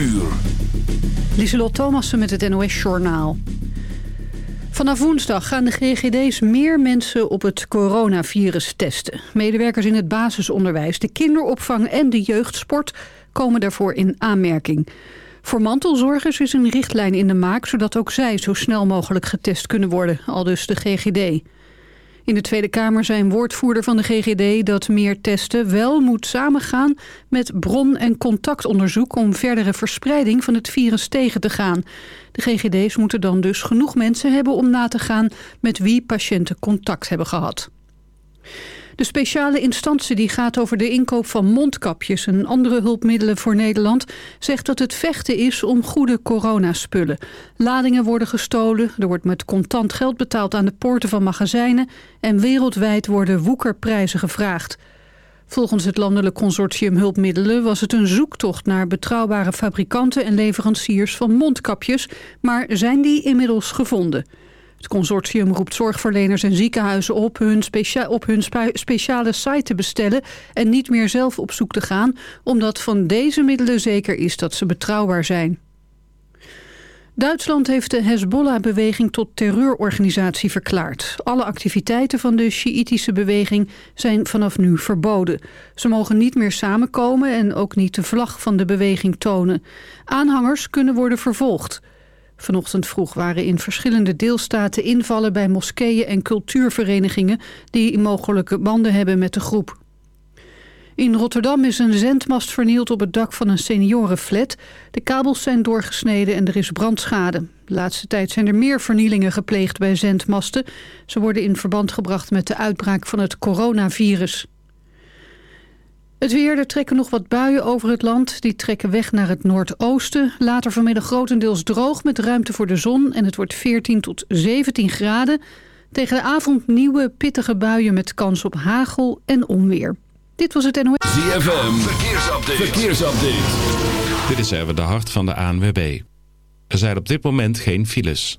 uur. Lieselot met het NOS-journaal. Vanaf woensdag gaan de GGD's meer mensen op het coronavirus testen. Medewerkers in het basisonderwijs, de kinderopvang en de jeugdsport komen daarvoor in aanmerking. Voor mantelzorgers is een richtlijn in de maak... zodat ook zij zo snel mogelijk getest kunnen worden, al dus de GGD. In de Tweede Kamer zei een woordvoerder van de GGD dat meer testen wel moet samengaan met bron- en contactonderzoek om verdere verspreiding van het virus tegen te gaan. De GGD's moeten dan dus genoeg mensen hebben om na te gaan met wie patiënten contact hebben gehad. De speciale instantie die gaat over de inkoop van mondkapjes en andere hulpmiddelen voor Nederland zegt dat het vechten is om goede coronaspullen. Ladingen worden gestolen, er wordt met contant geld betaald aan de poorten van magazijnen en wereldwijd worden woekerprijzen gevraagd. Volgens het landelijk consortium hulpmiddelen was het een zoektocht naar betrouwbare fabrikanten en leveranciers van mondkapjes, maar zijn die inmiddels gevonden. Het consortium roept zorgverleners en ziekenhuizen op hun, op hun speciale site te bestellen en niet meer zelf op zoek te gaan, omdat van deze middelen zeker is dat ze betrouwbaar zijn. Duitsland heeft de Hezbollah-beweging tot terreurorganisatie verklaard. Alle activiteiten van de Sjiïtische beweging zijn vanaf nu verboden. Ze mogen niet meer samenkomen en ook niet de vlag van de beweging tonen. Aanhangers kunnen worden vervolgd. Vanochtend vroeg waren in verschillende deelstaten invallen bij moskeeën en cultuurverenigingen die mogelijke banden hebben met de groep. In Rotterdam is een zendmast vernield op het dak van een seniorenflat. De kabels zijn doorgesneden en er is brandschade. De laatste tijd zijn er meer vernielingen gepleegd bij zendmasten. Ze worden in verband gebracht met de uitbraak van het coronavirus. Het weer, er trekken nog wat buien over het land. Die trekken weg naar het noordoosten. Later vanmiddag grotendeels droog met ruimte voor de zon. En het wordt 14 tot 17 graden. Tegen de avond nieuwe pittige buien met kans op hagel en onweer. Dit was het NOS. ZFM, verkeersupdate. verkeersupdate. Dit is even de hart van de ANWB. Er zijn op dit moment geen files.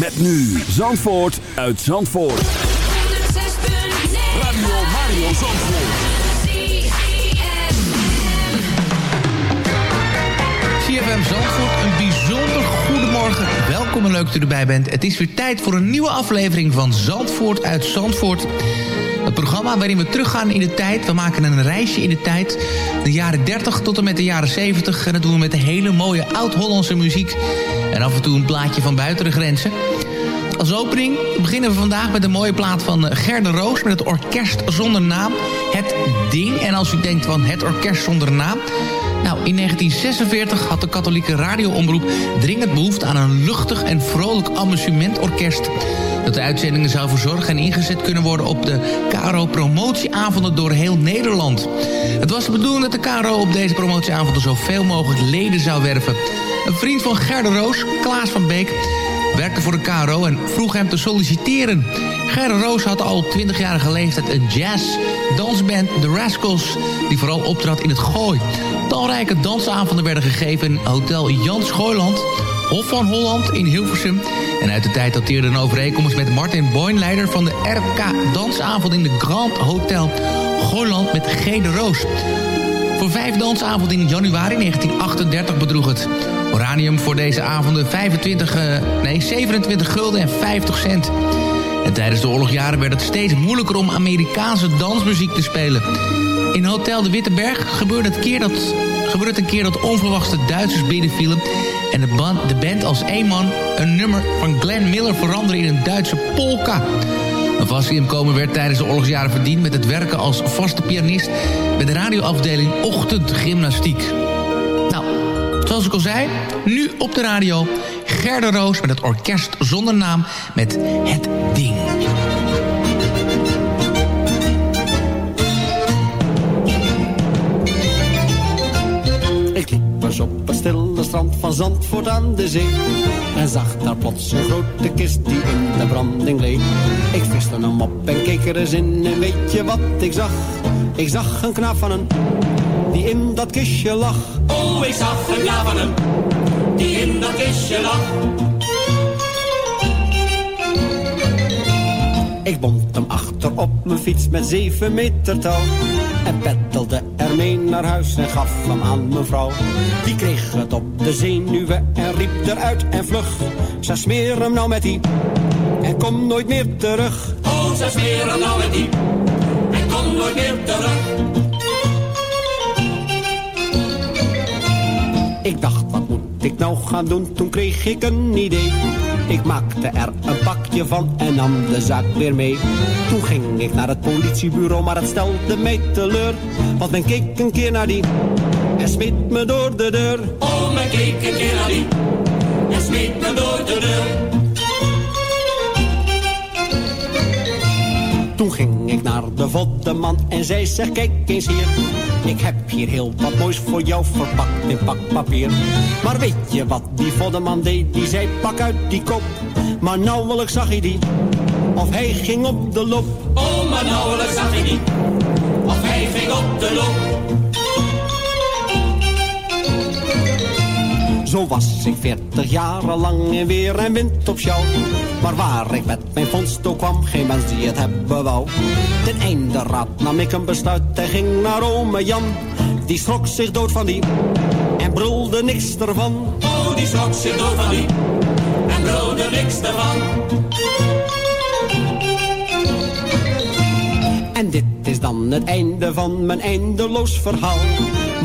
Met nu Zandvoort uit Zandvoort. 106.9 Radio Mario Zandvoort. CFM Zandvoort, een bijzonder goedemorgen. Welkom en leuk dat u erbij bent. Het is weer tijd voor een nieuwe aflevering van Zandvoort uit Zandvoort. Programma waarin we teruggaan in de tijd. We maken een reisje in de tijd. De jaren 30 tot en met de jaren 70. En dat doen we met de hele mooie oud-Hollandse muziek. En af en toe een plaatje van buiten de grenzen. Als opening beginnen we vandaag met een mooie plaat van eh, Gerde Roos... met het orkest zonder naam, Het Ding. En als u denkt van het orkest zonder naam... Nou, in 1946 had de katholieke radioomroep dringend behoefte aan een luchtig en vrolijk amusementorkest. Dat de uitzendingen zou verzorgen en ingezet kunnen worden op de KRO-promotieavonden door heel Nederland. Het was de bedoeling dat de KRO op deze promotieavonden zoveel mogelijk leden zou werven. Een vriend van Gerde Roos, Klaas van Beek, werkte voor de KRO en vroeg hem te solliciteren. Gerda Roos had al op 20-jarige leeftijd een jazz-dansband, The Rascals... die vooral optrad in het Gooi. Talrijke dansavonden werden gegeven in Hotel Jan Schooiland... Hof van Holland in Hilversum. En uit de tijd dateerde een overeenkomst met Martin Boyn... leider van de RK Dansavond in de Grand Hotel Gooiland met G. de Roos. Voor vijf dansavonden in januari 1938 bedroeg het Oranium voor deze avonden 25, eh, nee, 27 gulden en 50 cent. En tijdens de oorlogjaren werd het steeds moeilijker om Amerikaanse dansmuziek te spelen. In Hotel de Witte Berg gebeurde het, keer dat, gebeurde een keer dat onverwachts de Duitsers binnenvielen... en de band, de band als één man een nummer van Glenn Miller veranderde in een Duitse polka... Een vast inkomen werd tijdens de oorlogsjaren verdiend... met het werken als vaste pianist... bij de radioafdeling Ochtendgymnastiek. Nou, zoals ik al zei, nu op de radio... Gerda Roos met het orkest zonder naam met Het Ding. Ik liep op het stille strand van Zandvoort aan de zee. En zag daar plots een grote kist die de branding leek. Ik viste hem op en keek er eens in en weet je wat ik zag? Ik zag een knaap van een die in dat kistje lag. Oh, ik zag een knaap van hem, die in dat kistje lag. Ik bond hem achter op mijn fiets met zeven meter touw. En peddelde ermee naar huis en gaf hem aan mevrouw. Die kreeg het op de zenuwen en riep eruit en vlug. Ze smeer hem nou met die en kom nooit meer terug. Oh, ze smeren nou met die, en kom nooit meer terug. Ik dacht, wat moet ik nou gaan doen? Toen kreeg ik een idee. Ik maakte er een pakje van en nam de zaak weer mee. Toen ging ik naar het politiebureau, maar het stelde mij teleur. Want men keek een keer naar die en smeet me door de deur. Oh, men keek een keer naar die, en smeet me door de deur. Toen ging ik naar de voddeman en zei, zeg kijk eens hier. Ik heb hier heel wat moois voor jou verpakt in pakpapier. Maar weet je wat die voddeman deed? Die zei, pak uit die kop. Maar nauwelijks zag hij die, of hij ging op de loop. Oh, maar nauwelijks zag hij die, of hij ging op de loop. Zo was ik veertig jaren lang in weer en wind op sjouw. Maar waar ik met mijn vondst ook kwam, geen mens die het hebben wou. Ten einde raad nam ik een besluit en ging naar ome Jan. Die schrok zich dood van die en brulde niks ervan. Oh, die schrok zich dood van die, en brulde niks ervan. En dit is dan het einde van mijn eindeloos verhaal.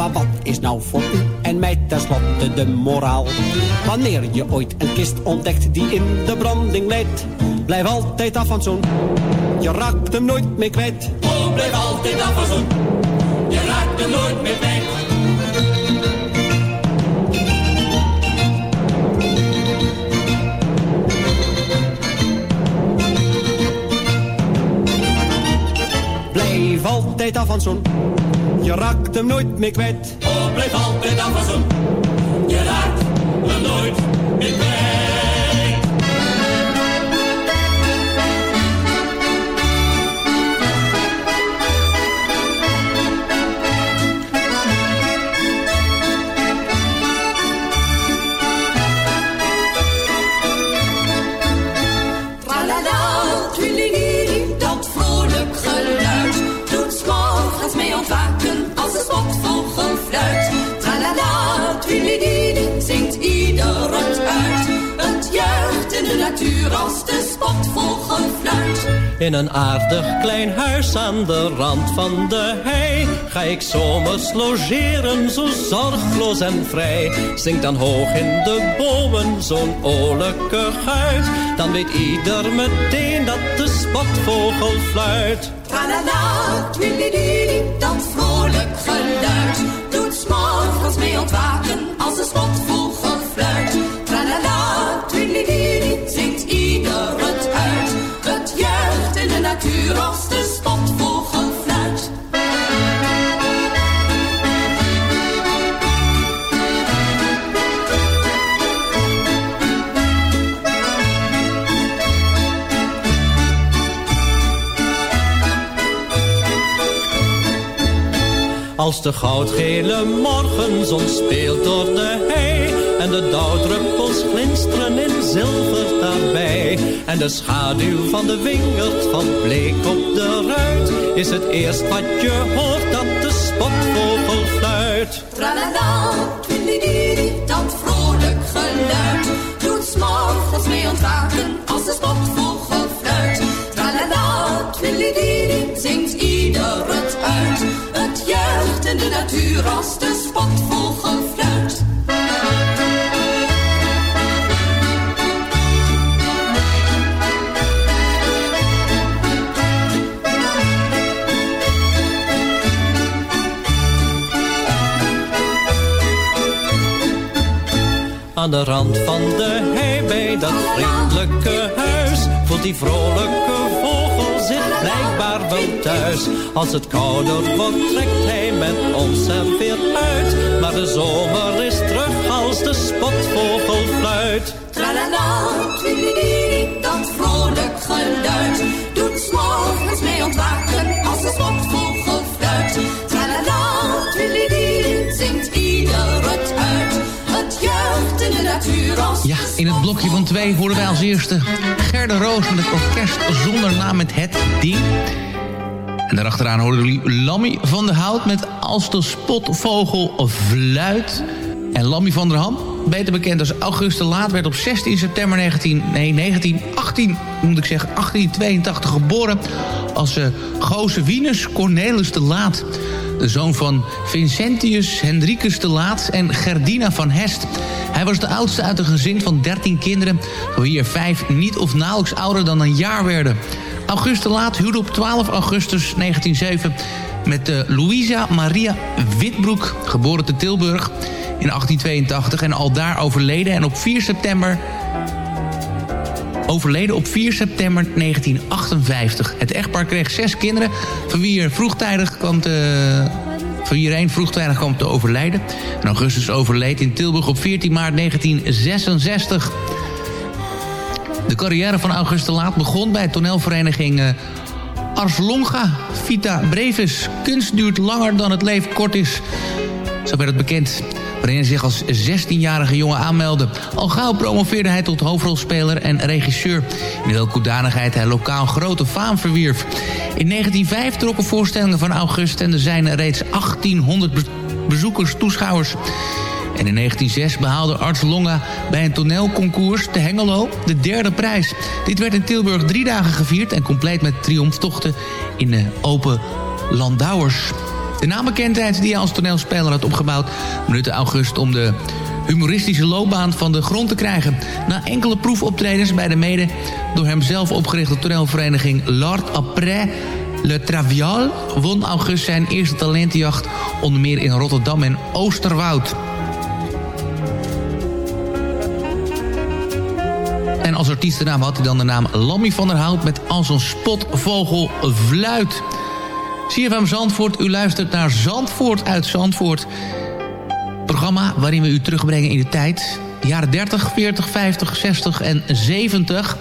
Maar wat is nou voor u en mij tenslotte de moraal? Wanneer je ooit een kist ontdekt die in de branding leidt, blijf altijd af van zo'n. Je raakt hem nooit meer kwijt. Oh, blijf altijd af van zo'n, je raakt hem nooit meer kwijt. Blijf altijd af van zo'n. Je raakt hem nooit meer kwijt. Oh, blijf altijd zo'n, je raakt hem nooit meer kwijt. Als de spotvogel fluit. In een aardig klein huis aan de rand van de hei ga ik zomers logeren, zo zorgloos en vrij. Zing dan hoog in de bomen zo'n oorlijke geluid, dan weet ieder meteen dat de spotvogel fluit. Tralala, twilididi, dat vrolijk geluid doet s'morgens mee ontwaken als de spotvogel natuur als de spotvogel fluit. Als de goudgele morgenzon speelt door de hei En de dauwdruppels glinsteren in zilver daarbij En de schaduw van de wingerd van bleek op de ruit Is het eerst wat je hoort dat de spotvogel fluit Tralala, twilididi, dat vrolijk geluid doet s'morgens mee ontwaken als de spotvogel fluit. Tralala, twilididi, zingt ieder het uit. Het juicht in de natuur als de spotvogel fluit. Aan de rand van de hei bij dat vriendelijke huis Voelt die vrolijke vogel zich blijkbaar wel thuis. Als het kouder wordt trekt hij met ons er weer uit. Maar de zomer is terug als de spotvogel fluit. Tralala, dat vrolijk geluid. Doet s'morgens mee ontwaken als de spotvogel fluit. Ja, in het blokje van twee hoorden wij als eerste Gerda Roos met het orkest zonder naam met Het Ding. En daarachteraan hoorden jullie Lammy van der Hout met Als de spotvogel fluit. En Lammy van der Ham, beter bekend als Auguste Laat... werd op 16 september 19, nee, 1918, moet ik zeggen, 1882 geboren... als uh, Goze Wienus Cornelis de Laat. De zoon van Vincentius Hendrikus de Laat en Gerdina van Hest. Hij was de oudste uit een gezin van 13 kinderen... van wie er vijf niet of nauwelijks ouder dan een jaar werden... Auguste Laat huwde op 12 augustus 1907 met uh, Louisa Maria Witbroek, geboren te Tilburg in 1882 en al daar overleden. En op 4 september overleden op 4 september 1958. Het echtpaar kreeg zes kinderen, van wie er vroegtijdig kwam te... Van er één vroegtijdig kwam te overlijden. En Augustus overleed in Tilburg op 14 maart 1966. De carrière van Auguste Laat begon bij toneelvereniging uh, Ars Longa Vita Brevis. Kunst duurt langer dan het leven kort is. Zo werd het bekend waarin hij zich als 16-jarige jongen aanmeldde. Al gauw promoveerde hij tot hoofdrolspeler en regisseur... in welke hoedanigheid hij lokaal grote faam verwierf. In 1905 trokken voorstellingen van August en er zijn reeds 1800 bezoekers, toeschouwers... En in 1906 behaalde Arts Longa bij een toneelconcours te Hengelo de derde prijs. Dit werd in Tilburg drie dagen gevierd en compleet met triomftochten in de open landouwers. De naambekendheid die hij als toneelspeler had opgebouwd... benutte August om de humoristische loopbaan van de grond te krijgen. Na enkele proefoptredens bij de mede door hem zelf opgerichte toneelvereniging L'Art Après... Le Travial won August zijn eerste talentenjacht... onder meer in Rotterdam en Oosterwoud. En als artiestennaam had hij dan de naam Lammy van der Hout... met als een spotvogel fluit... CFM Zandvoort, u luistert naar Zandvoort uit Zandvoort. Programma waarin we u terugbrengen in de tijd. Jaren 30, 40, 50, 60 en 70.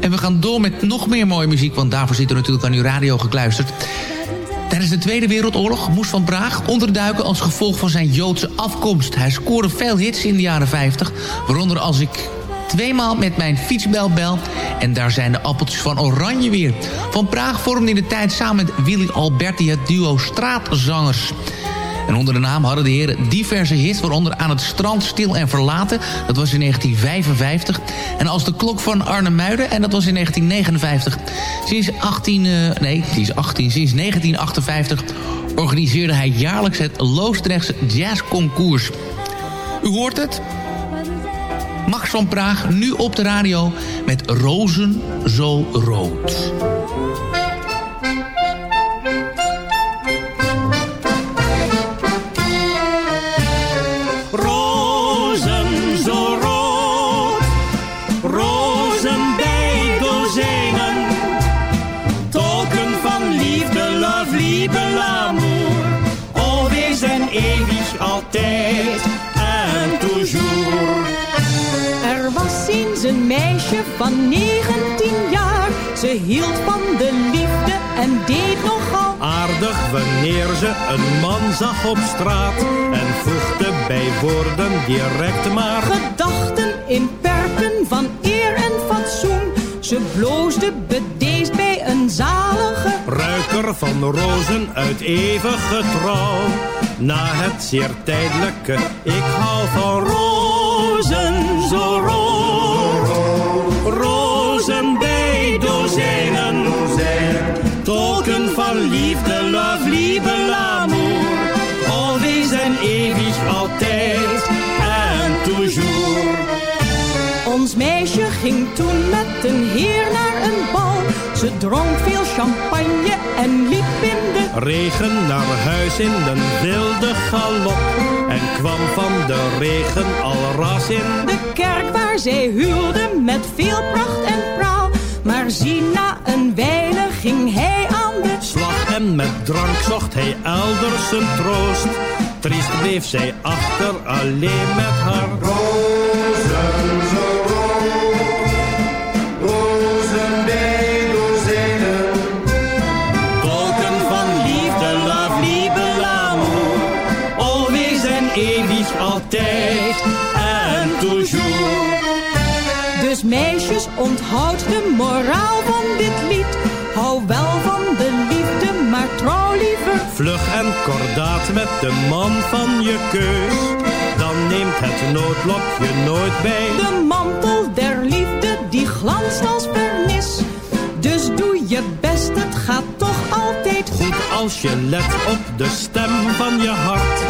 En we gaan door met nog meer mooie muziek... want daarvoor zit er natuurlijk aan uw radio gekluisterd. Tijdens de Tweede Wereldoorlog moest Van Braag onderduiken... als gevolg van zijn Joodse afkomst. Hij scoorde veel hits in de jaren 50, waaronder Als ik tweemaal met mijn fietsbelbel. En daar zijn de appeltjes van oranje weer. Van Praag vormde in de tijd samen met Willy Alberti het duo Straatzangers. En onder de naam hadden de heren diverse hits... waaronder Aan het strand stil en verlaten. Dat was in 1955. En Als de klok van Arne Muiden. En dat was in 1959. Sinds 18... Uh, nee, sinds 18, sinds 1958 organiseerde hij jaarlijks het Loosdrechtse Jazzconcours. U hoort het? Max van Praag, nu op de radio met Rozen zo rood. Hield van de liefde en deed nogal Aardig wanneer ze een man zag op straat en voegde bij woorden direct maar gedachten in perken van eer en fatsoen. Ze bloosde bedeesd bij een zalige ruiker van rozen uit eeuwige trouw. Na het zeer tijdelijke, ik hou van rozen liebe, l'amour. Always en eeuwig, altijd en toujours. Ons meisje ging toen met een heer naar een bal. Ze dronk veel champagne en liep in de Regen naar huis in een wilde galop. En kwam van de regen al ras in de kerk waar zij huwde met veel pracht en praal. Maar zie, na een wijle ging hij en met drank zocht hij elders zijn troost. Triest bleef zij achter alleen met haar rozen zo rozen bij dozijnen. Tolken van liefde, love, liebe, l'amour. Always en eeuwig, altijd en toujours. Dus meisjes, onthoud de moraal van dit lied. Vlug en kordaat met de man van je keus. Dan neemt het noodlokje nooit bij. De mantel der liefde, die glanst als vernis. Dus doe je best, het gaat toch altijd goed. Als je let op de stem van je hart.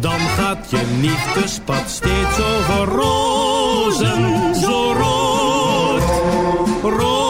Dan gaat je liefdespad steeds over rozen zo rood. Rozen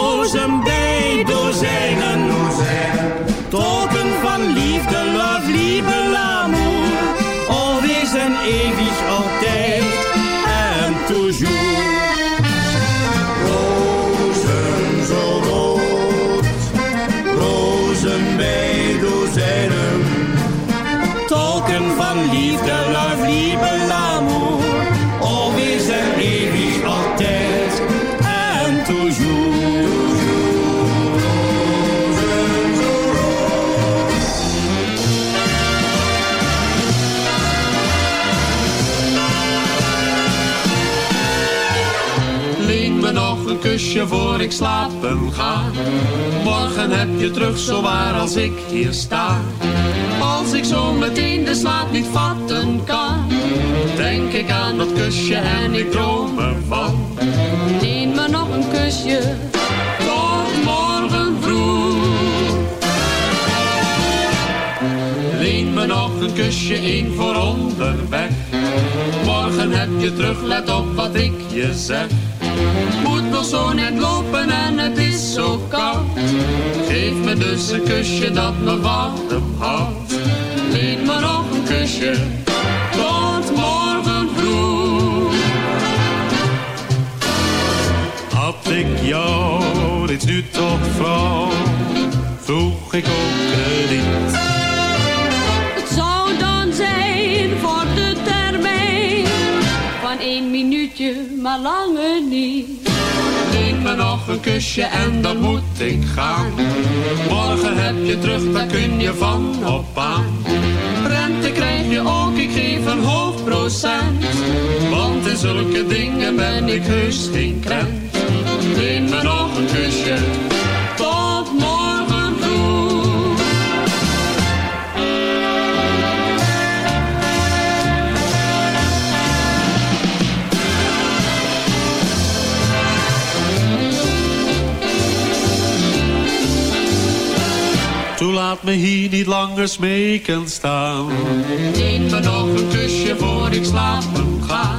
kusje voor ik slapen ga. Morgen heb je terug zo waar als ik hier sta. Als ik zo meteen de slaap niet vatten kan. Denk ik aan dat kusje en ik droom ervan. Leen me nog een kusje. Tot morgen vroeg. Leen me nog een kusje, één voor onderweg. Morgen heb je terug, let op wat ik je zeg. Moet nog zo net lopen en het is zo koud. Geef me dus een kusje dat me warm houdt. Leen me nog een kusje, tot morgen vroeg. Had ik jou dit nu tot vrouw, vroeg ik ook krediet. Maar langer niet. Leen me nog een kusje en dan moet ik gaan. Morgen heb je terug, daar kun je van op aan. Rente krijg je ook, ik geef een hoog procent. Want in zulke dingen ben ik heus geen krent. Leen me nog een kusje, laat me hier niet langer smeken staan. Neem me nog een kusje voor ik slapen ga.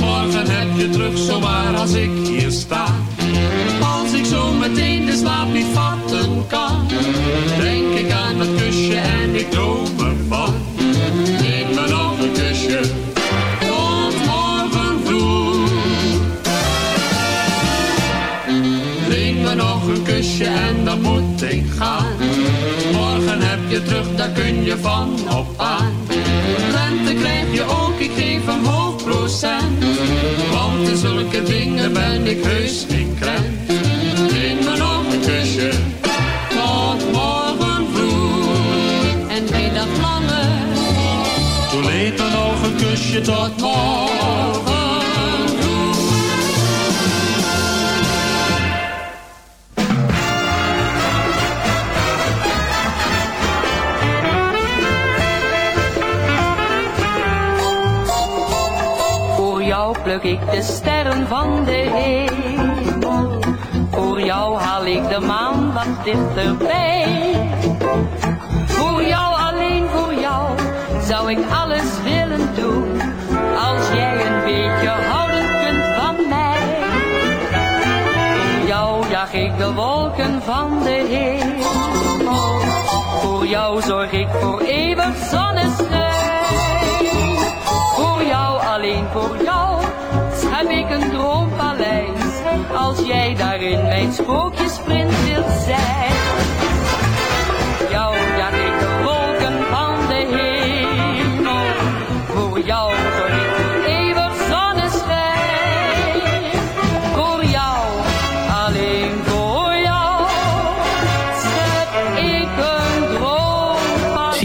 Morgen heb je terug zomaar als ik hier sta. Als ik zo meteen de slaap niet vatten kan. Denk ik aan het kusje en ik droom ervan. Neem me nog een kusje. Tot morgen vroeg. Neem me nog een kusje en dan moet ik gaan. Daar kun je van op aan. Rente krijg je ook, ik geef een hoog procent. Want in zulke dingen ben ik heus niet krent. Neem me nog een kusje, tot morgen vroeg. En geen dag langer, Toen leed me nog een kusje tot morgen de sterren van de hemel. Voor jou haal ik de maan wat dichterbij. Voor jou, alleen voor jou, zou ik alles willen doen. Als jij een beetje houden kunt van mij. Voor jou jaag ik de wolken van de hemel. Voor jou zorg ik voor eeuwig zonneschijn. Voor jou, alleen voor jou, heb ik een droompaleis. Als jij daarin mijn sprookjesprins wilt zijn. Jou ik de wolken van de hemel. Voor jou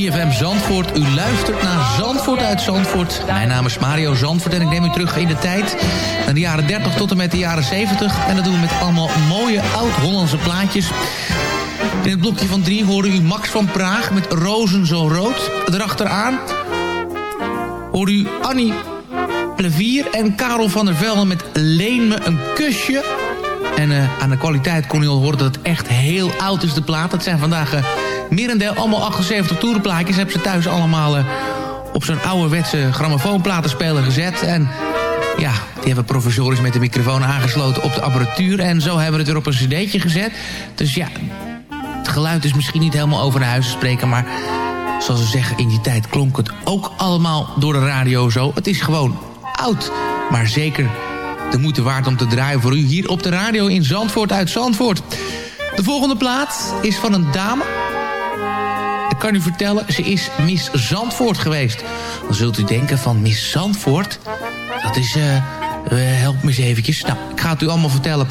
Zandvoort, u luistert naar Zandvoort uit Zandvoort. Mijn naam is Mario Zandvoort en ik neem u terug in de tijd... naar de jaren 30 tot en met de jaren 70. En dat doen we met allemaal mooie oud-Hollandse plaatjes. In het blokje van drie hoorde u Max van Praag met Rozen zo rood. Erachteraan hoorde u Annie Plevier en Karel van der Velde met Leen me een kusje... En eh, aan de kwaliteit kon je al horen dat het echt heel oud is, de plaat. Het zijn vandaag uh, merendeel allemaal 78 toerenplaatjes. Hebben ze thuis allemaal uh, op zo'n ouderwetse grammofoonplatenspeler gezet. En ja, die hebben professorisch met de microfoon aangesloten op de apparatuur. En zo hebben we het weer op een cd'tje gezet. Dus ja, het geluid is misschien niet helemaal over de huizen spreken... maar zoals ze zeggen, in die tijd klonk het ook allemaal door de radio zo. Het is gewoon oud, maar zeker de moeite waard om te draaien voor u hier op de radio in Zandvoort uit Zandvoort. De volgende plaat is van een dame. Ik kan u vertellen, ze is Miss Zandvoort geweest. Dan zult u denken van Miss Zandvoort? Dat is, eh, uh, help me eens eventjes. Nou, ik ga het u allemaal vertellen.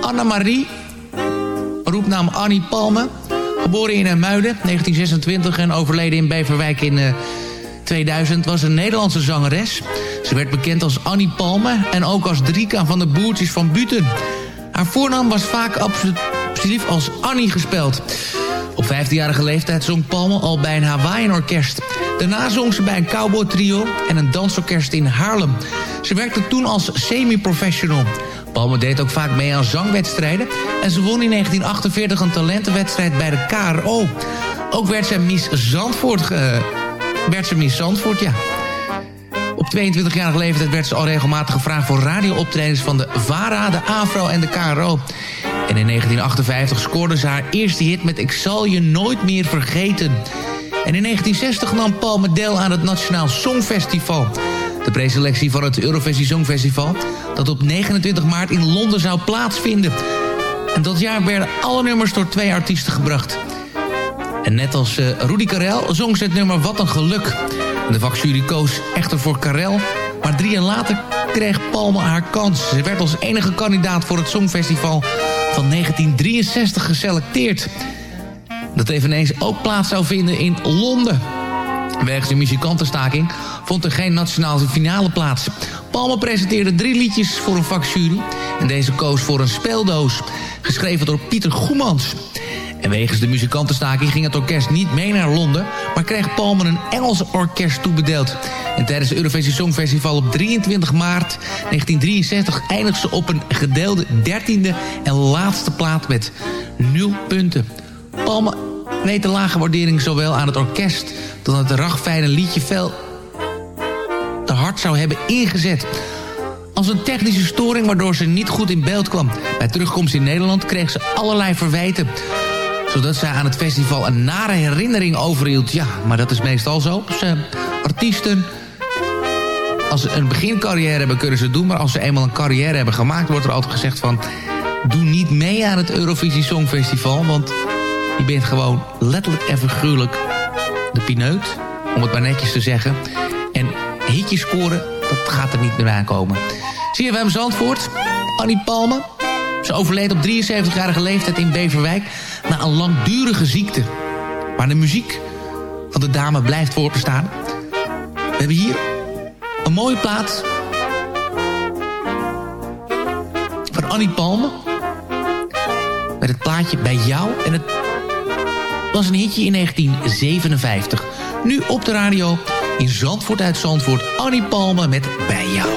Annemarie, roepnaam Annie Palme. Geboren in Muiden, 1926 en overleden in Beverwijk in... Uh, 2000 was een Nederlandse zangeres. Ze werd bekend als Annie Palme en ook als Drika van de Boertjes van Buten. Haar voornaam was vaak absoluut als Annie gespeld. Op 15-jarige leeftijd zong Palme al bij een Hawaiian-orkest. Daarna zong ze bij een cowboy trio en een dansorkest in Haarlem. Ze werkte toen als semi-professional. Palme deed ook vaak mee aan zangwedstrijden... en ze won in 1948 een talentenwedstrijd bij de KRO. Ook werd zij Miss Zandvoort ge werd ze Miss Zandvoort, ja. Op 22-jarige leeftijd werd ze al regelmatig gevraagd voor radiooptredens van de VARA, de AFRO en de KRO. En in 1958 scoorde ze haar eerste hit met Ik zal je nooit meer vergeten. En in 1960 nam Palme deel aan het Nationaal Songfestival. De preselectie van het Eurovisie Songfestival... dat op 29 maart in Londen zou plaatsvinden. En dat jaar werden alle nummers door twee artiesten gebracht... En net als uh, Rudy Karel zong ze het nummer Wat een Geluk. De vakjury koos echter voor Karel. Maar drie jaar later kreeg Palme haar kans. Ze werd als enige kandidaat voor het Songfestival van 1963 geselecteerd. Dat eveneens ook plaats zou vinden in Londen. Wegens de muzikantenstaking vond er geen nationale finale plaats. Palme presenteerde drie liedjes voor een vakjury. En deze koos voor een speeldoos, geschreven door Pieter Goemans. En wegens de muzikantenstaking ging het orkest niet mee naar Londen... maar kreeg Palmer een Engels orkest toebedeeld. En tijdens het Eurovisie Songfestival op 23 maart 1963... eindigde ze op een gedeelde dertiende en laatste plaat met nul punten. Palmer weet de lage waardering zowel aan het orkest... dan het ragfijne liedje veel te hard zou hebben ingezet. Als een technische storing waardoor ze niet goed in beeld kwam. Bij terugkomst in Nederland kreeg ze allerlei verwijten zodat zij aan het festival een nare herinnering overhield. Ja, maar dat is meestal zo. Uh, artiesten, als ze een begincarrière hebben, kunnen ze het doen. Maar als ze eenmaal een carrière hebben gemaakt, wordt er altijd gezegd van... doe niet mee aan het Eurovisie Songfestival, want je bent gewoon letterlijk en figuurlijk de pineut, om het maar netjes te zeggen. En hitjes scoren, dat gaat er niet meer aankomen. CFM Zandvoort, Annie Palme. Ze overleed op 73-jarige leeftijd in Beverwijk na een langdurige ziekte. Maar de muziek van de dame blijft voortbestaan. We hebben hier een mooie plaat van Annie Palme. Met het plaatje Bij jou. En het was een hitje in 1957. Nu op de radio in Zandvoort uit Zandvoort. Annie Palme met Bij jou.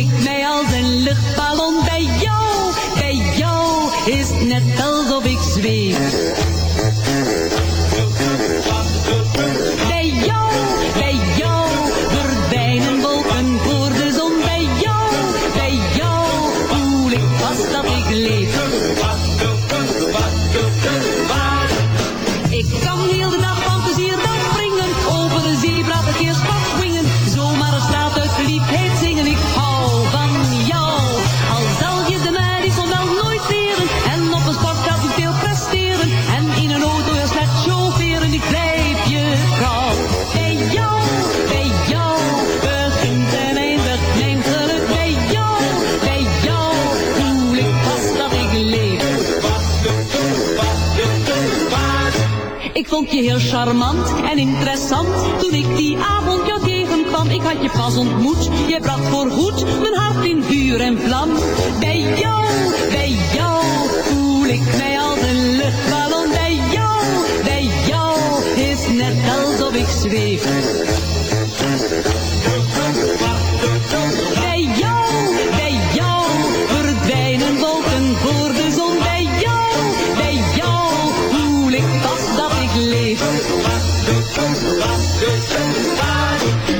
Ik mij als een luchtballon. Bij jou, bij jou is het net alsof ik zweef. Charmant en interessant toen ik die avond jou tegenkwam. Ik had je pas ontmoet, je bracht voorgoed mijn hart in vuur en vlam. Bij jou, bij jou voel ik mij als een luchtballon. Bij jou, bij jou is net alsof ik zweef. Leef. En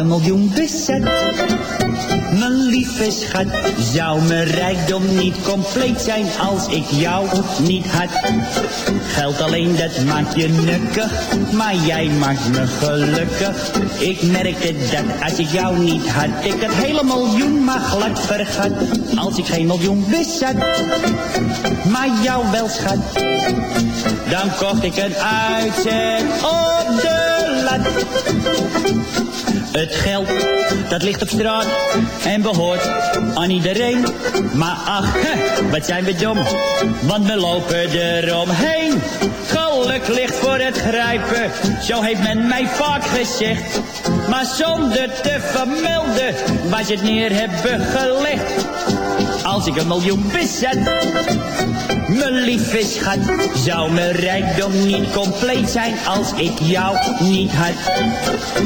een miljoen bezet, mijn lieve schat, zou mijn rijkdom niet compleet zijn als ik jou niet had. Geld alleen, dat maakt je nukkig, maar jij maakt me gelukkig. Ik merkte dat als ik jou niet had, ik het hele miljoen maar glad vergat. Als ik geen miljoen bezat, maar jou wel schat, dan kocht ik een uitzet op de lat. Het geld, dat ligt op straat en behoort aan iedereen. Maar ach, wat zijn we dom, want we lopen eromheen. Geluk ligt voor het grijpen, zo heeft men mij vaak gezegd. Maar zonder te vermelden waar ze het neer hebben gelegd. Als ik een miljoen bezat, mijn lieve schat, zou mijn rijkdom niet compleet zijn als ik jou niet had.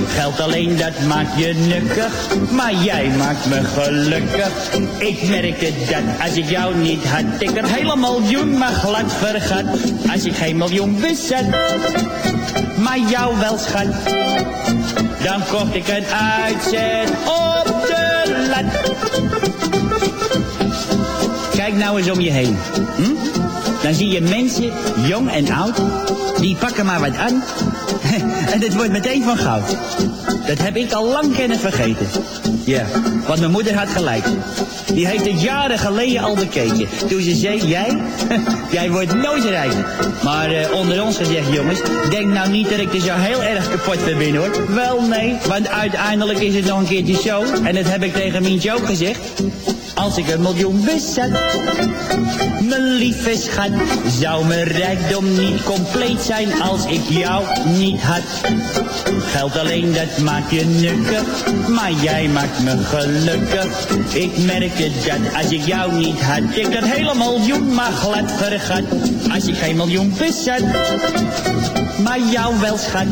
Geld alleen dat maakt je nukkig, maar jij maakt me gelukkig. Ik merkte dat als ik jou niet had, ik het hele miljoen maar glad vergat. Als ik geen miljoen bezat, maar jou wel schat, dan kocht ik een uitzet op de lat. Kijk nou eens om je heen. Hm? Dan zie je mensen, jong en oud, die pakken maar wat aan. en het wordt meteen van goud. Dat heb ik al lang kennen vergeten. Ja, want mijn moeder had gelijk. Die heeft het jaren geleden al bekeken. Toen ze zei, jij, jij wordt nooit rijk. Maar eh, onder ons gezegd, jongens, denk nou niet dat ik er zo heel erg kapot ben, hoor. Wel, nee, want uiteindelijk is het nog een keertje zo. En dat heb ik tegen Mientje ook gezegd. Als ik een miljoen bezat, mijn lieve schat, zou mijn rijkdom niet compleet zijn als ik jou niet had. Geld alleen dat maakt je nukkig, maar jij maakt me gelukkig. Ik merkte dat als ik jou niet had, ik dat hele miljoen maar glad vergat. Als ik geen miljoen bezat, maar jou wel schat,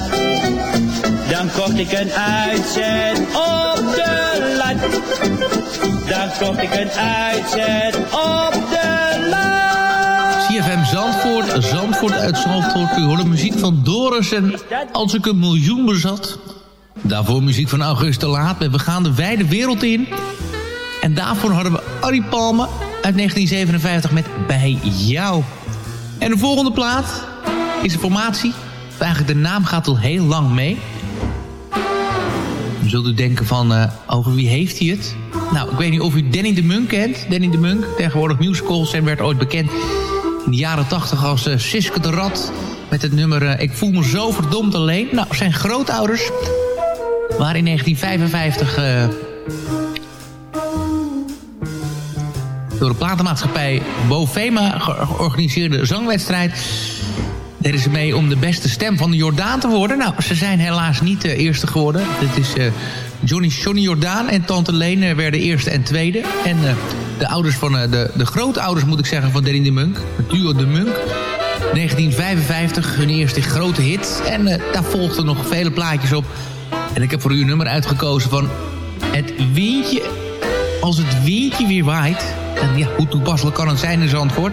dan kocht ik een uitzet op de Dan kocht ik een uitzet op de lat. CFM Zandvoort, Zandvoort uit Zandvoort. U hoorde muziek van Doris en Als ik een miljoen bezat. Daarvoor muziek van Auguste Laat met We gaan de wijde wereld in. En daarvoor hadden we Arie Palme uit 1957 met Bij jou. En de volgende plaat is een formatie. Eigenlijk de naam gaat al heel lang mee. Zult u denken van, eh, over wie heeft hij het? Nou, ik weet niet of u Danny de Munk kent. Danny de Munk, tegenwoordig musicals en werd ooit bekend in de jaren tachtig als uh, Siske de Rat. Met het nummer eh, Ik voel me zo verdomd alleen. Nou, zijn grootouders waren in 1955... eh, door de platenmaatschappij Bovema ge- georganiseerde zangwedstrijd... deden ze mee om de beste stem van de Jordaan te worden. Nou, ze zijn helaas niet de eerste geworden. Dit is eh, Johnny, Johnny Jordaan en Tante Leen eh, werden eerste en tweede. En eh, de ouders van eh, de, de grootouders, moet ik zeggen, van Danny de Munk. Het duo de Munk. 1955, hun eerste grote hit. En eh, daar volgden nog vele plaatjes op. En ik heb voor u een nummer uitgekozen van... Het windje, als het windje weer waait... En ja, hoe toepasselijk kan het zijn in Zandvoort?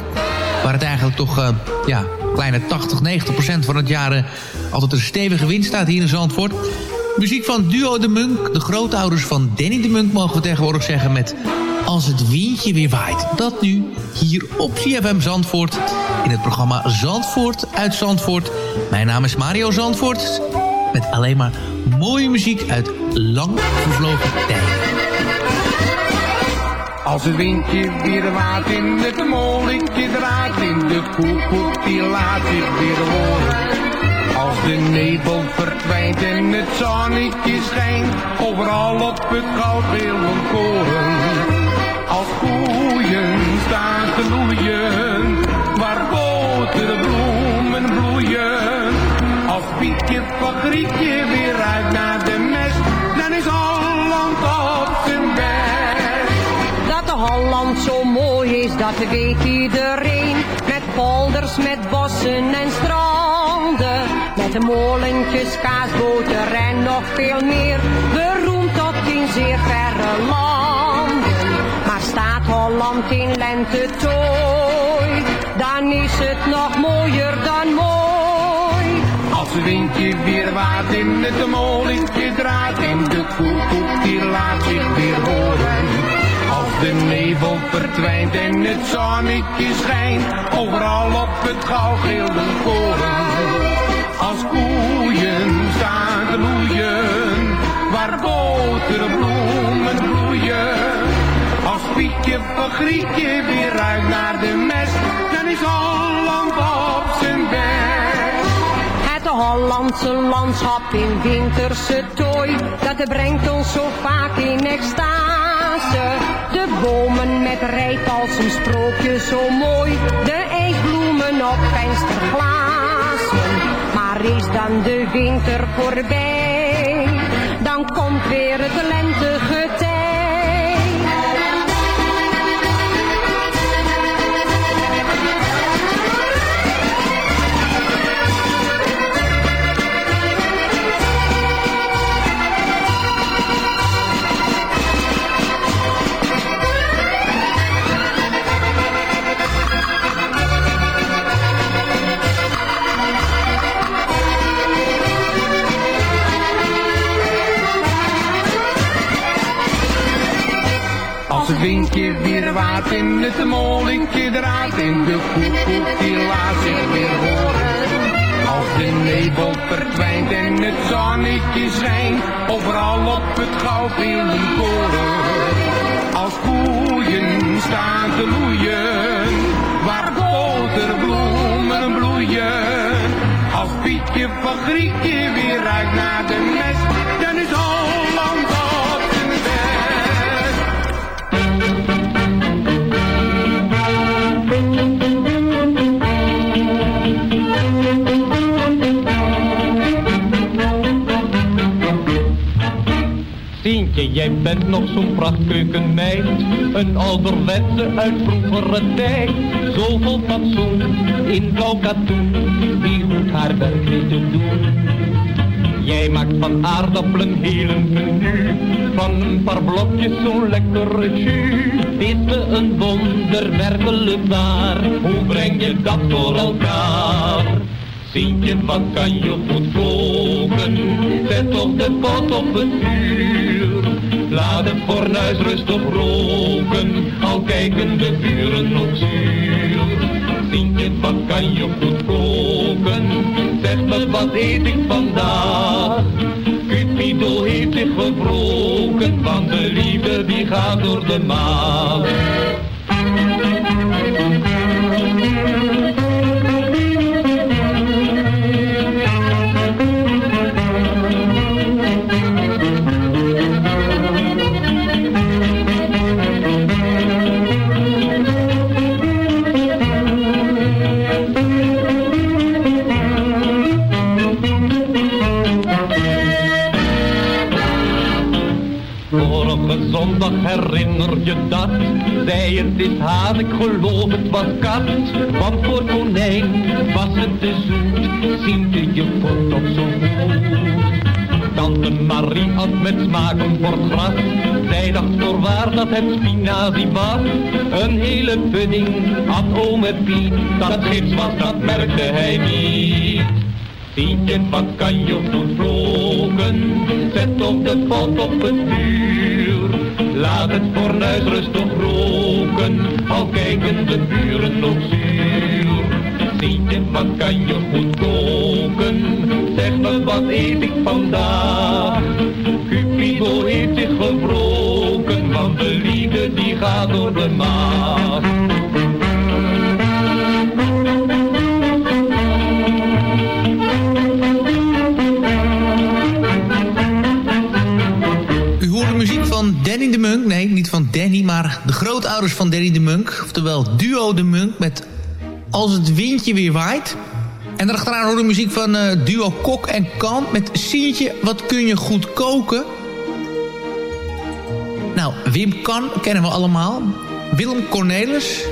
Waar het eigenlijk toch, eh, ja, kleine 80, 90 procent van het jaar... altijd een stevige wind staat hier in Zandvoort. Muziek van Duo de Munk. De grootouders van Danny de Munk mogen we tegenwoordig zeggen met... Als het windje weer waait. Dat nu hier op CFM Zandvoort. In het programma Zandvoort uit Zandvoort. Mijn naam is Mario Zandvoort. Met alleen maar mooie muziek uit lang vervlogen tijden. Als het windje weer waait in het molentje draait in de koekoek die laat zich weer horen. Als de nebel verdwijnt en het zonnetje schijnt, overal op het goudgele koren. Als koeien staan te loeien, waar boterbloemen bloeien. Als Pietje van Grietje weer uit naar zo mooi is, dat weet iedereen. Met polders, met bossen en stranden. Met molentjes, kaasboter en nog veel meer. Beroemd tot in zeer verre landen. Maar staat Holland in lente tooi, dan is het nog mooier dan mooi. Als het windje weer waait in het molentje draait in de koekoek die laat zich weer horen. De nevel verdwijnt en het zonnetje schijnt, overal op het goudgele koren. Als koeien staan te loeien, waar boterbloemen bloeien. Als Pietje van Grietje weer uit naar de mest, dan is Holland op zijn best. Het Hollandse landschap in winterse tooi, dat brengt ons zo vaak in extase. De bomen met rijp als een sprookje zo mooi, de ijsbloemen op vensterglazen. Maar is dan de winter voorbij, dan komt weer het lentegetij. Waait in het Jij bent nog zo'n prachtkeukenmeid. Een ouderwetse uit vroegere tijd. Zo vol fatsoen, in blauw katoen. Die goed haar werk te doen. Jij maakt van aardappelen heel een menu. Van een paar blokjes zo'n lekkere jus. Is me een wonder, werkelijk waar. Hoe breng je dat voor elkaar? Sientje, wat kan je goed koken? Zet toch de pot op het vuur. Laat het fornuis rustig roken, al kijken de buren nog zuur. Sientje, wat kan je goed koken? Zeg me, wat eet ik vandaag? Cupido heeft zich gebroken, want de liefde die gaat door de maag. Met smaak een bord gras. Zij dacht voorwaar dat het spinazie was. Een hele pudding had ome Piet. Dat het gips was, dat merkte hij niet. Tientje, wat kan je goed vlogen? Zet toch de pot op het vuur. Laat het fornuis rustig roken, al kijken de buren nog zuur. Wat kan je goed koken? Zeg me, wat eet ik vandaag? Cupido heeft zich gebroken, want de liefde die gaat door de maag. U hoort muziek van Danny de Munk. Nee, niet van Danny, maar de grootouders van Danny de Munk. Oftewel Duo de Munk met Als het windje weer waait. En daarachteraan hoor de muziek van eh, Duo Kok en Kant met Sientje, wat kun je goed koken? Wim Kan kennen we allemaal. Willem Cornelis.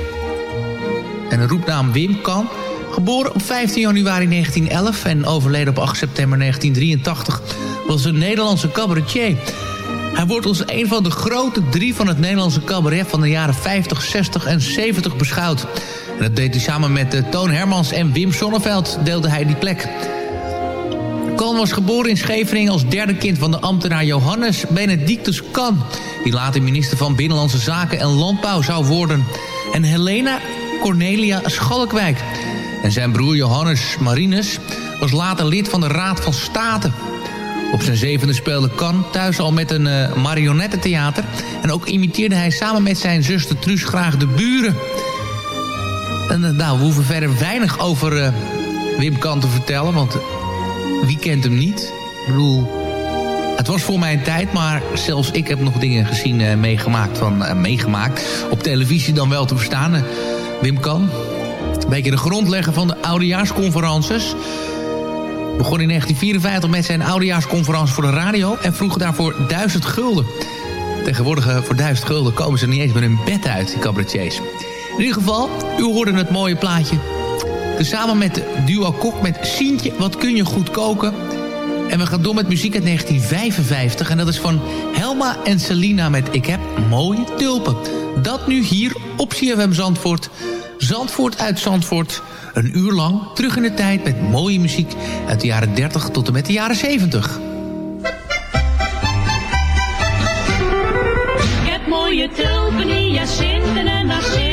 En de roepnaam Wim Kan. Geboren op 15 januari 1911 en overleden op 8 september 1983... was een Nederlandse cabaretier. Hij wordt als een van de grote drie van het Nederlandse cabaret... van de jaren 50, 60 en 70 beschouwd. En dat deed hij samen met uh, Toon Hermans en Wim Sonneveld deelde hij die plek. Kan was geboren in Scheveningen als derde kind van de ambtenaar Johannes Benedictus Kan... die later minister van Binnenlandse Zaken en Landbouw zou worden. En Helena Cornelia Schalkwijk. En zijn broer Johannes Marinus was later lid van de Raad van State... Op zijn zevende speelde Kan thuis al met een uh, marionettentheater. En ook imiteerde hij samen met zijn zuster Truus graag de buren. En uh, nou, we hoeven verder weinig over uh, Wim Kan te vertellen, want wie kent hem niet? Ik het was voor mijn tijd, maar zelfs ik heb nog dingen gezien, meegemaakt, van, meegemaakt. Op televisie dan wel te verstaan. Wim Kan, een beetje de grondlegger van de oudejaarsconferences begon in 1954 met zijn oudejaarsconferentie voor de radio... en vroeg daarvoor 1000 gulden. Tegenwoordig voor 1000 gulden komen ze niet eens met hun bed uit, die cabaretiers. In ieder geval, u hoorde het mooie plaatje. Samen met de duo Kok met Sientje, wat kun je goed koken... En we gaan door met muziek uit 1955. En dat is van Helma en Selina met Ik heb mooie tulpen. Dat nu hier op CFM Zandvoort. Zandvoort uit Zandvoort. Een uur lang terug in de tijd met mooie muziek uit de jaren 30 tot en met de jaren 70. Ik heb mooie tulpen, hyacinten en.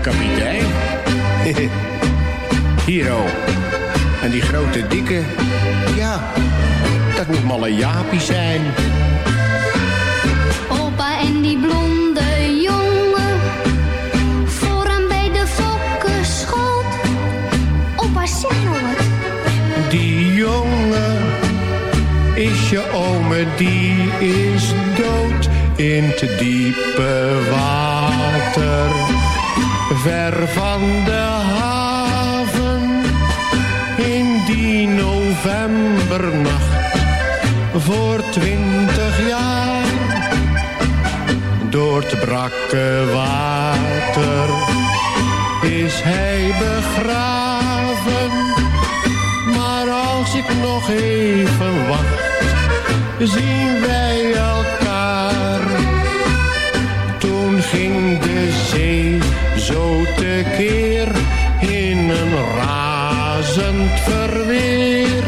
Kapitein. Hier oh. En die grote dikke, ja, dat moet malle Jaapie zijn. Opa en die blonde jongen, vooraan bij de fokkenschoot. Opa, zeg nou wat. Die jongen is je ome, die is dood in te diepe water. Ver van de haven, in die novembernacht, voor twintig jaar. Door het brakke water is hij begraven. Maar als ik nog even wacht, zien wij elkaar. Zo tekeer in een razend verweer.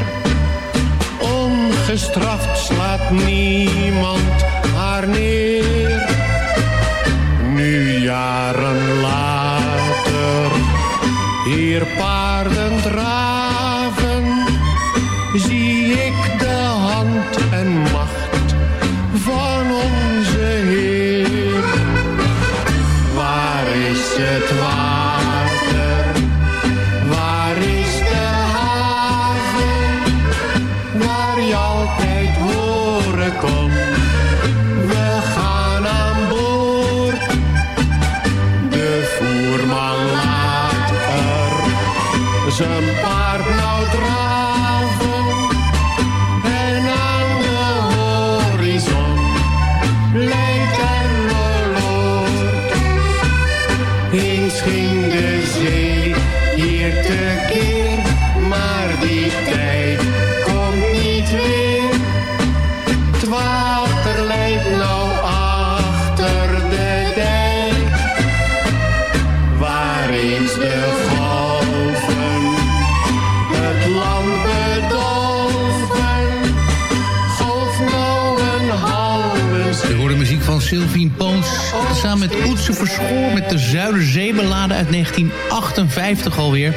Ongestraft slaat niemand haar neer. Oetse Verschoor met de Zuiderzeebeladen uit 1958 alweer.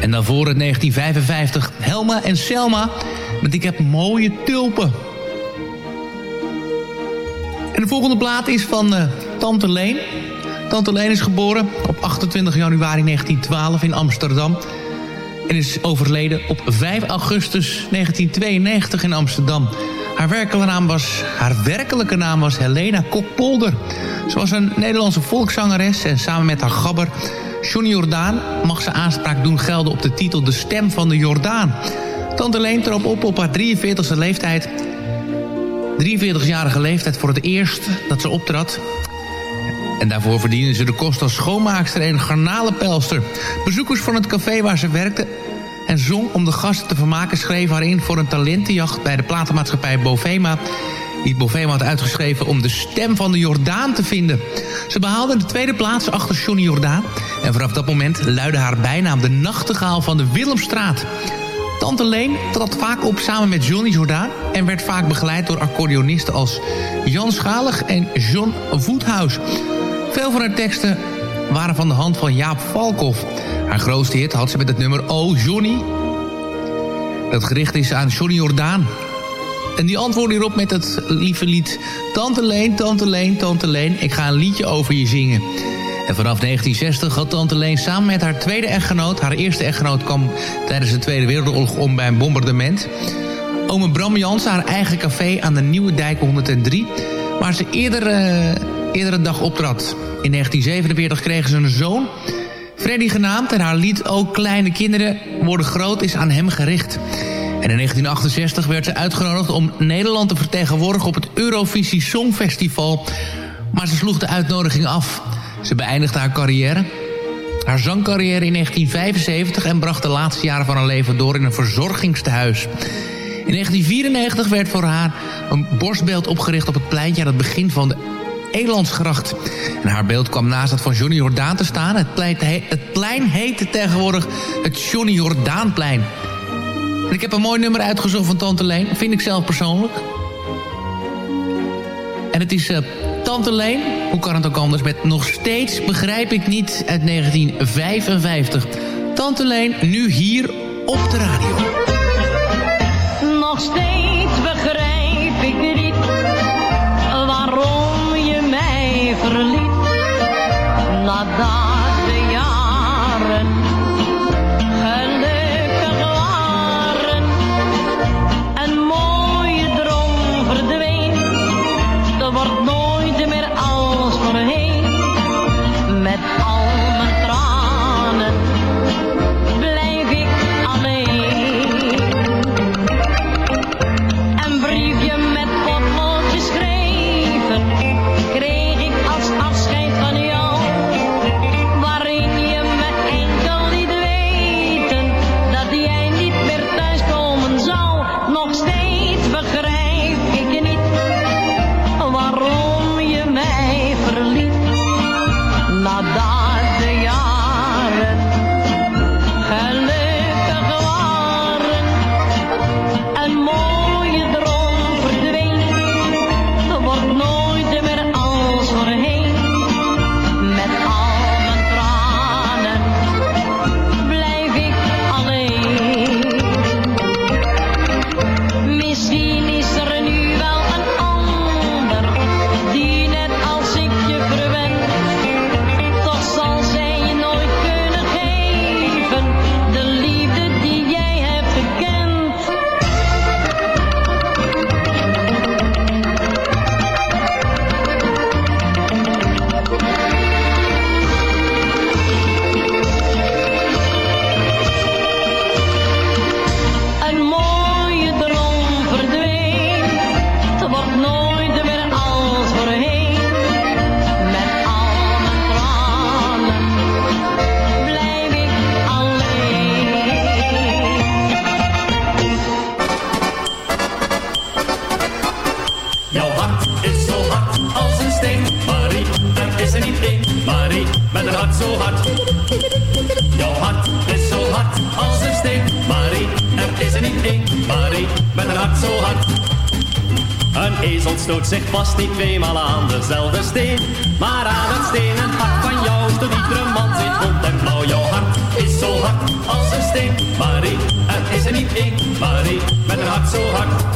En daarvoor in 1955 Helma en Selma met Ik heb mooie tulpen. En de volgende plaat is van eh, Tante Leen. Tante Leen is geboren op 28 januari 1912 in Amsterdam. En is overleden op 5 augustus 1992 in Amsterdam. Haar werkelijke naam was, haar werkelijke naam was Helena Kokpolder. Ze was een Nederlandse volkszangeres en samen met haar gabber Johnny Jordaan... mag ze aanspraak doen gelden op de titel De Stem van de Jordaan. Tante Leen trok op op haar 43e leeftijd 43-jarige leeftijd voor het eerst dat ze optrad. En daarvoor verdiende ze de kost als schoonmaakster en garnalenpelster. Bezoekers van het café waar ze werkte en zong om de gasten te vermaken... schreef haar in voor een talentenjacht bij de platenmaatschappij Bovema... die het had uitgeschreven om de stem van de Jordaan te vinden. Ze behaalde de tweede plaats achter Johnny Jordaan. En vanaf dat moment luidde haar bijnaam de nachtegaal van de Willemstraat. Tante Leen trad vaak op samen met Johnny Jordaan... en werd vaak begeleid door accordeonisten als Jan Schalig en John Voethuis. Veel van haar teksten waren van de hand van Jaap Valkhoff. Haar grootste hit had ze met het nummer Oh Johnny. Dat gericht is aan Johnny Jordaan. En die antwoordde hierop met het lieve lied... Tante Leen, Tante Leen, Tante Leen, ik ga een liedje over je zingen. En vanaf 1960 had Tante Leen samen met haar tweede echtgenoot... haar eerste echtgenoot kwam tijdens de Tweede Wereldoorlog om bij een bombardement... Ome Bram Jans haar eigen café aan de Nieuwe Dijk 103... waar ze eerder, uh, eerder dag optrad. In 1947 kregen ze een zoon, Freddy genaamd... en haar lied Ook kleine kinderen worden groot is aan hem gericht. En in 1968 werd ze uitgenodigd om Nederland te vertegenwoordigen... op het Eurovisie Songfestival... maar ze sloeg de uitnodiging af... Ze beëindigde haar carrière, haar zangcarrière in 1975... en bracht de laatste jaren van haar leven door in een verzorgingstehuis. In 1994 werd voor haar een borstbeeld opgericht op het pleintje... aan het begin van de Elandsgracht. En haar beeld kwam naast het van Johnny Jordaan te staan. Het plein, het heette tegenwoordig het Johnny Jordaanplein. Ik heb een mooi nummer uitgezocht van Tante Leen. Vind ik zelf persoonlijk. En het is uh, Tante Leen, hoe kan het ook anders, met Nog Steeds Begrijp Ik Niet uit 1955. Tante Leen, nu hier op de radio. Nog steeds begrijp ik niet waarom je mij verliet. Nadat Jouw hart is zo hard als een steen, Marie. Er is er niet één, Marie, met een hart zo hard. Jouw hart is zo hard als een steen, Marie. Er is er niet één, Marie, met een hart zo hard. Een ezel stoot zich vast niet tweemaal aan dezelfde steen. Maar aan het stenen hart van jou stoot iedere man zich rond en blauw. Jouw hart is zo hard als een steen, Marie. Er is er niet één, Marie, met een hart zo hard.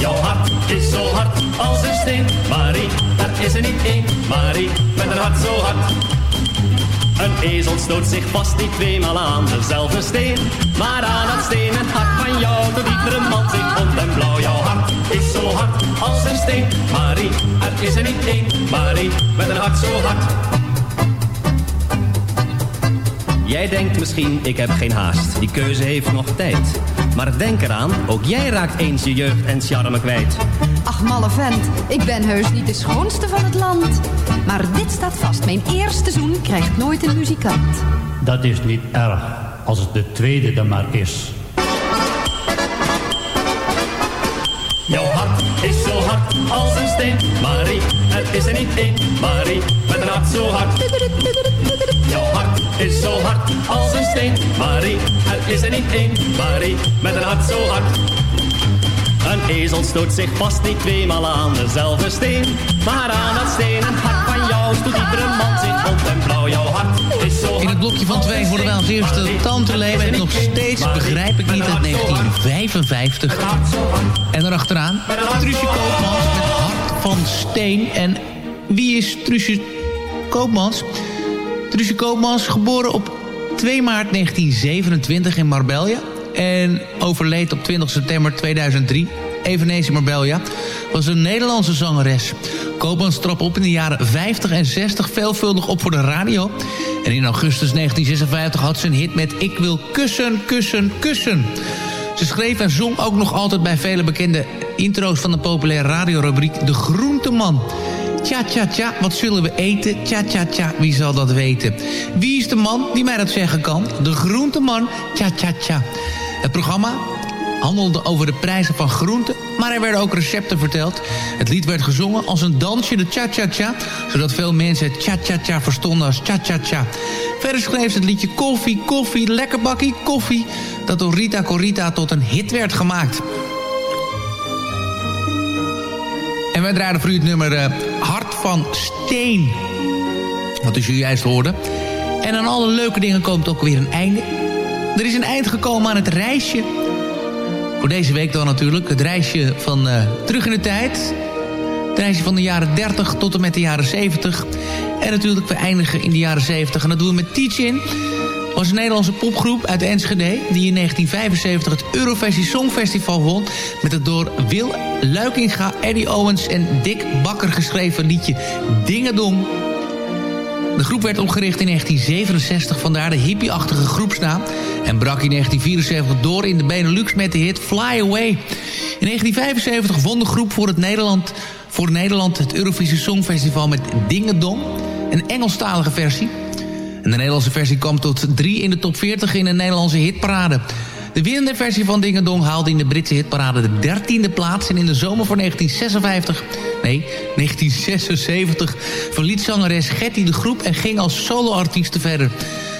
Jouw hart is zo hard als een steen. Marie, het is er niet één. Marie, met een hart zo hard. Een ezel stoot zich vast niet tweemaal aan dezelfde steen. Maar aan het stenen hart van jou, tot iedere man zich rond en blauw. Jouw hart is zo hard als een steen. Marie, het is er niet één. Marie, met een hart zo hard. Jij denkt misschien, ik heb geen haast. Die keuze heeft nog tijd. Maar denk eraan, ook jij raakt eens je jeugd en charme kwijt. Ach, malle vent, ik ben heus niet de schoonste van het land. Maar dit staat vast, mijn eerste zoen krijgt nooit een muzikant. Dat is niet erg, als het de tweede er maar is. Jouw hart is zo hard als een steen. Marie, het is er niet één. Marie, met een hart zo hard. Jouw hart is zo hard als een steen. Marie, het is er niet één. Marie, met een hart zo hard. Een ezel stoot zich vast niet tweemaal aan dezelfde steen. Maar aan dat stenen hart van jou stoot iedere man zich rond en blauw. Jouw hart is zo In het blokje van twee worden wij als eerste Tante Leven. En nog steeds begrijp ik niet uit 1955. En daarachteraan Truusje Koopmans met Hart van Steen. En wie is Truusje Koopmans? Truusje Koopmans, geboren op 2 maart 1927 in Marbella. En overleed op 20 september 2003 eveneens in Marbella, was een Nederlandse zangeres. Koopmans trap op in de jaren 50 en 60 veelvuldig op voor de radio. En in augustus 1956 had ze een hit met Ik wil kussen, kussen, kussen. Ze schreef en zong ook nog altijd bij vele bekende intro's van de populaire radiorubriek De Groenteman. Tja, tja, tja, wat zullen we eten? Tja, tja, tja, wie zal dat weten? Wie is de man die mij dat zeggen kan? De groenteman, tja, tja, tja. Het programma handelde over de prijzen van groenten... maar er werden ook recepten verteld. Het lied werd gezongen als een dansje, de cha-cha-cha... zodat veel mensen cha-cha-cha verstonden als cha-cha-cha. Verder schreef ze het liedje Koffie, Koffie, Lekker Bakkie, Koffie... dat door Rita Corita tot een hit werd gemaakt. En wij draaiden voor u het nummer uh, Hart van Steen. Wat u juist hoorde. En aan alle leuke dingen komt ook weer een einde. Er is een eind gekomen aan het reisje. Voor deze week dan natuurlijk. Het reisje van uh, terug in de tijd. Het reisje van de jaren 30 tot en met de jaren 70. En natuurlijk we eindigen in de jaren 70. En dat doen we met Teach-In. Was een Nederlandse popgroep uit Enschede... die in 1975 het Eurovisie Songfestival won... met het door Wil Luikinga, Eddie Owens en Dick Bakker geschreven liedje Dingedong. De groep werd opgericht in 1967, vandaar de hippie-achtige groepsnaam... en brak in 1974 door in de Benelux met de hit Fly Away. In 1975 won de groep voor, het Nederland, voor Nederland het Eurovisie Songfestival met Dingedong... een Engelstalige versie. En de Nederlandse versie kwam tot drie in de top 40 in de Nederlandse hitparade... De winnende versie van Dingedong haalde in de Britse hitparade de dertiende plaats... en in de zomer van 1956, nee, 1976... verliet zangeres Getty de groep en ging als soloartieste verder.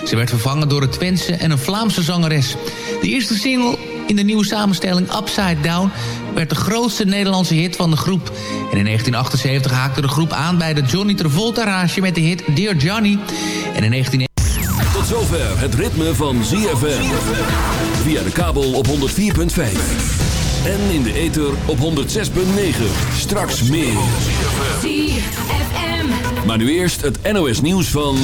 Ze werd vervangen door een Twentse en een Vlaamse zangeres. De eerste single in de nieuwe samenstelling Upside Down... werd de grootste Nederlandse hit van de groep. En in 1978 haakte de groep aan bij de Johnny Travolta-rage met de hit Dear Johnny. En in 19... Tot zover het ritme van ZFM. Via de kabel op 104.5. En in de ether op 106.9. Straks meer. Maar nu eerst het NOS nieuws van...